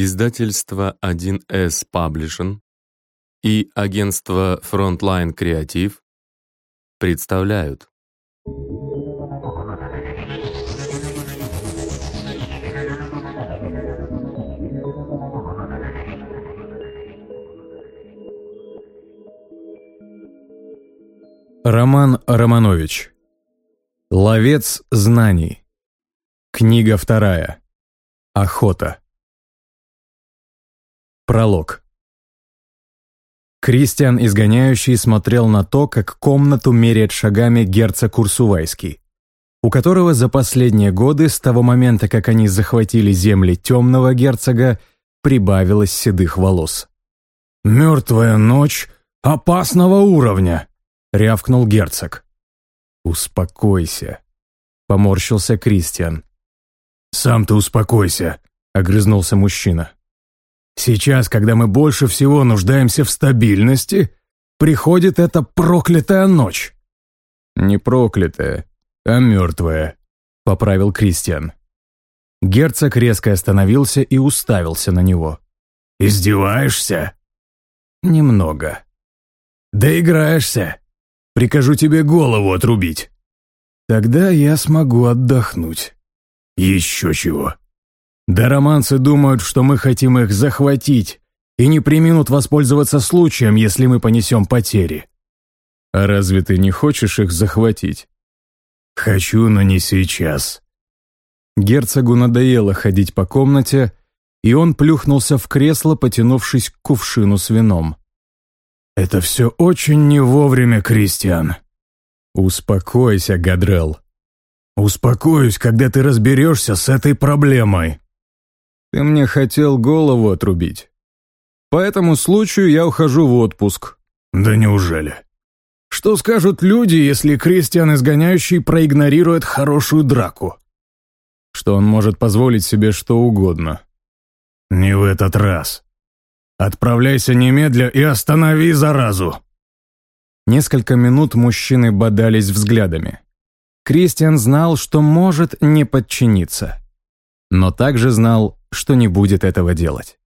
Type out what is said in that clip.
Издательство 1С Publishing и агентство Frontline Creative представляют. Роман Романович. Ловец знаний Книга вторая. Охота Пролог Кристиан Изгоняющий смотрел на то, как комнату меряет шагами герцог Курсувайский, у которого за последние годы, с того момента, как они захватили земли темного герцога, прибавилось седых волос. «Мертвая ночь опасного уровня!» — рявкнул герцог. «Успокойся», — поморщился Кристиан. «Сам ты успокойся», — огрызнулся мужчина. Сейчас, когда мы больше всего нуждаемся в стабильности, приходит эта проклятая ночь». «Не проклятая, а мертвая», — поправил Кристиан. Герцог резко остановился и уставился на него. «Издеваешься?» «Немного». «Доиграешься? Прикажу тебе голову отрубить». «Тогда я смогу отдохнуть». «Еще чего». Дароманцы думают, что мы хотим их захватить, и не приминут воспользоваться случаем, если мы понесем потери. А разве ты не хочешь их захватить? Хочу, но не сейчас. Герцогу надоело ходить по комнате, и он плюхнулся в кресло, потянувшись к кувшину с вином. «Это все очень не вовремя, Кристиан». «Успокойся, Гадрел». «Успокоюсь, когда ты разберешься с этой проблемой». Ты мне хотел голову отрубить. По этому случаю я ухожу в отпуск». «Да неужели?» «Что скажут люди, если Кристиан Изгоняющий проигнорирует хорошую драку?» «Что он может позволить себе что угодно». «Не в этот раз. Отправляйся немедля и останови заразу!» Несколько минут мужчины бодались взглядами. Кристиан знал, что может не подчиниться. Но также знал, что не будет этого делать.